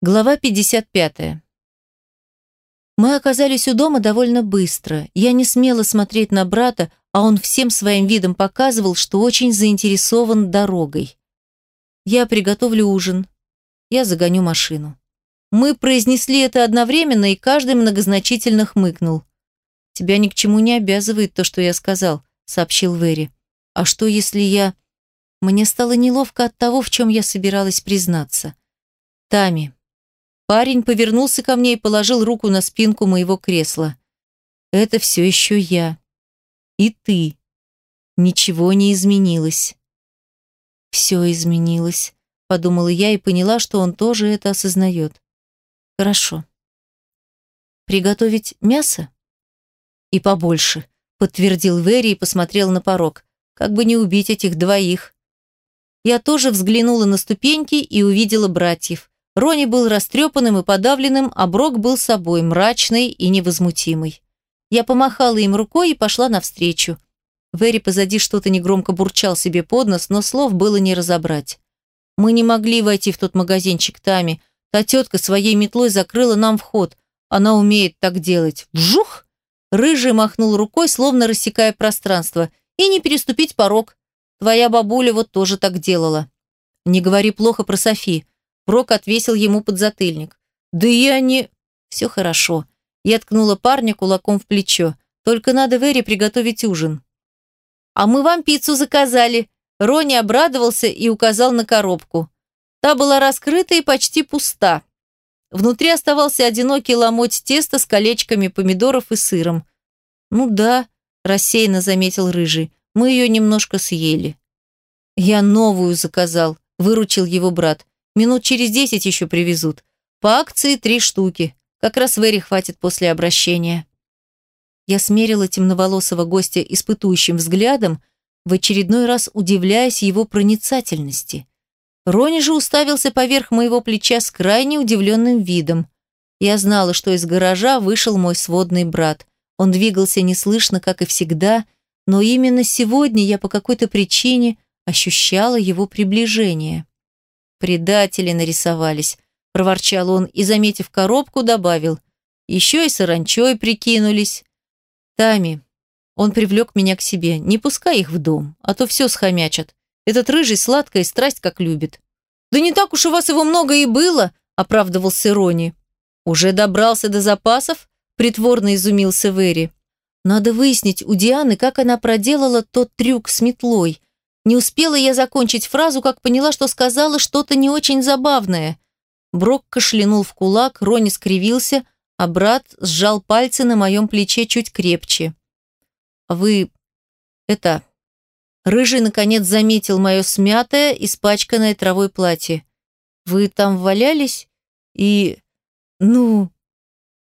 Глава 55. Мы оказались у дома довольно быстро. Я не смела смотреть на брата, а он всем своим видом показывал, что очень заинтересован дорогой. Я приготовлю ужин. Я загоню машину. Мы произнесли это одновременно, и каждый многозначительно хмыкнул. «Тебя ни к чему не обязывает то, что я сказал», — сообщил Вэри. «А что, если я...» Мне стало неловко от того, в чем я собиралась признаться. «Тами, Парень повернулся ко мне и положил руку на спинку моего кресла. «Это все еще я. И ты. Ничего не изменилось». «Все изменилось», — подумала я и поняла, что он тоже это осознает. «Хорошо. Приготовить мясо?» «И побольше», — подтвердил Вэри и посмотрел на порог. «Как бы не убить этих двоих». Я тоже взглянула на ступеньки и увидела братьев. Рони был растрепанным и подавленным, а Брок был собой, мрачный и невозмутимый. Я помахала им рукой и пошла навстречу. Вэри позади что-то негромко бурчал себе под нос, но слов было не разобрать. Мы не могли войти в тот магазинчик Тами. Та тетка своей метлой закрыла нам вход. Она умеет так делать. Вжух! Рыжий махнул рукой, словно рассекая пространство. И не переступить порог. Твоя бабуля вот тоже так делала. Не говори плохо про Софи. Брок отвесил ему подзатыльник. «Да я не...» «Все хорошо». Я ткнула парня кулаком в плечо. «Только надо Вере приготовить ужин». «А мы вам пиццу заказали». Рони обрадовался и указал на коробку. Та была раскрыта и почти пуста. Внутри оставался одинокий ломоть теста с колечками помидоров и сыром. «Ну да», – рассеянно заметил Рыжий, – «мы ее немножко съели». «Я новую заказал», – выручил его брат. Минут через десять еще привезут. По акции три штуки. Как раз Вэри хватит после обращения. Я смерила темноволосого гостя испытующим взглядом, в очередной раз удивляясь его проницательности. Рони же уставился поверх моего плеча с крайне удивленным видом. Я знала, что из гаража вышел мой сводный брат. Он двигался неслышно, как и всегда, но именно сегодня я по какой-то причине ощущала его приближение. «Предатели нарисовались», – проворчал он и, заметив коробку, добавил. «Еще и саранчой прикинулись». «Тами». Он привлек меня к себе. «Не пускай их в дом, а то все схомячат. Этот рыжий сладкое страсть как любит». «Да не так уж у вас его много и было», – оправдывался Рони. «Уже добрался до запасов?» – притворно изумился Вэри. «Надо выяснить у Дианы, как она проделала тот трюк с метлой. Не успела я закончить фразу, как поняла, что сказала что-то не очень забавное. Брок кашлянул в кулак, Рони скривился, а брат сжал пальцы на моем плече чуть крепче. «Вы... это...» Рыжий, наконец, заметил мое смятое, испачканное травой платье. «Вы там валялись? И... ну...»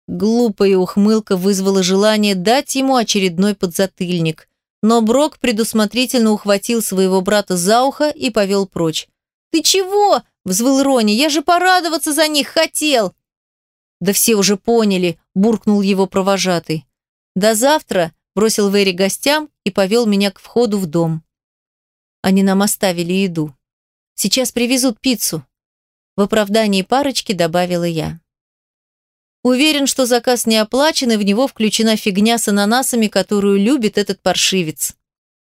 Глупая ухмылка вызвала желание дать ему очередной подзатыльник. Но Брок предусмотрительно ухватил своего брата за ухо и повел прочь. «Ты чего?» – взвыл Рони. «Я же порадоваться за них хотел!» «Да все уже поняли», – буркнул его провожатый. «До завтра», – бросил Вэри гостям и повел меня к входу в дом. Они нам оставили еду. «Сейчас привезут пиццу», – в оправдании парочки добавила я. Уверен, что заказ не оплачен, и в него включена фигня с ананасами, которую любит этот паршивец.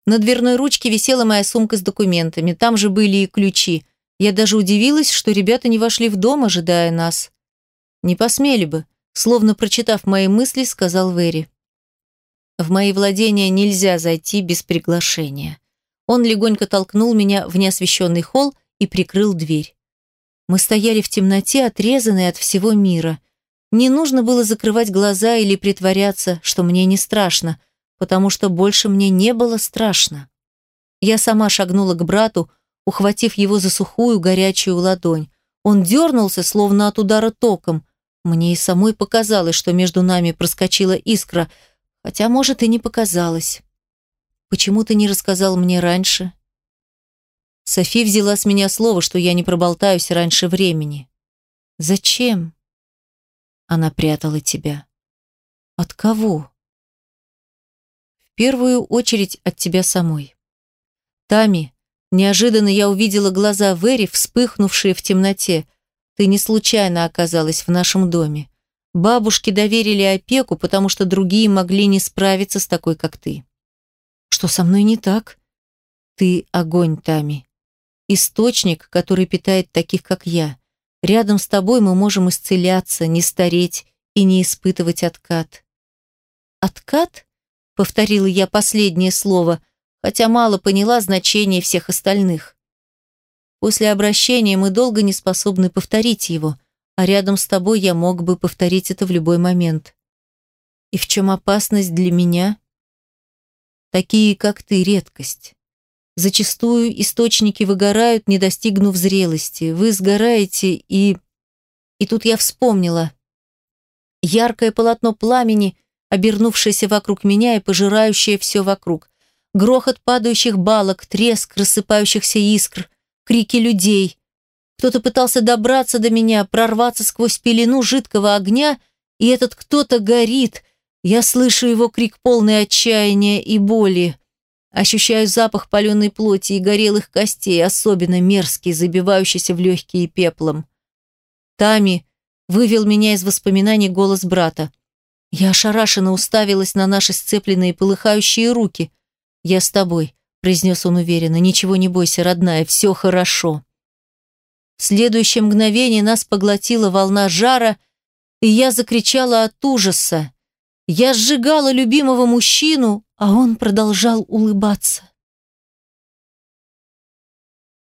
На дверной ручке висела моя сумка с документами. Там же были и ключи. Я даже удивилась, что ребята не вошли в дом, ожидая нас. Не посмели бы, словно прочитав мои мысли, сказал Вэри. В мои владения нельзя зайти без приглашения. Он легонько толкнул меня в неосвещенный холл и прикрыл дверь. Мы стояли в темноте, отрезанные от всего мира. Не нужно было закрывать глаза или притворяться, что мне не страшно, потому что больше мне не было страшно. Я сама шагнула к брату, ухватив его за сухую горячую ладонь. Он дернулся, словно от удара током. Мне и самой показалось, что между нами проскочила искра, хотя, может, и не показалось. Почему ты не рассказал мне раньше? Софи взяла с меня слово, что я не проболтаюсь раньше времени. Зачем? Она прятала тебя. От кого? В первую очередь от тебя самой. Тами, неожиданно я увидела глаза Вэри, вспыхнувшие в темноте. Ты не случайно оказалась в нашем доме. Бабушке доверили опеку, потому что другие могли не справиться с такой, как ты. Что со мной не так? Ты огонь, Тами. Источник, который питает таких, как я. Рядом с тобой мы можем исцеляться, не стареть и не испытывать откат. Откат? Повторила я последнее слово, хотя мало поняла значение всех остальных. После обращения мы долго не способны повторить его, а рядом с тобой я мог бы повторить это в любой момент. И в чем опасность для меня? Такие, как ты, редкость. Зачастую источники выгорают, не достигнув зрелости. Вы сгораете и... И тут я вспомнила. Яркое полотно пламени, обернувшееся вокруг меня и пожирающее все вокруг. Грохот падающих балок, треск рассыпающихся искр, крики людей. Кто-то пытался добраться до меня, прорваться сквозь пелену жидкого огня, и этот кто-то горит. Я слышу его крик полный отчаяния и боли. Ощущаю запах паленой плоти и горелых костей, особенно мерзкий, забивающийся в легкие пеплом. Тами вывел меня из воспоминаний голос брата. Я ошарашенно уставилась на наши сцепленные полыхающие руки. «Я с тобой», — произнес он уверенно. «Ничего не бойся, родная, все хорошо». В следующее мгновение нас поглотила волна жара, и я закричала от ужаса. Я сжигала любимого мужчину, а он продолжал улыбаться.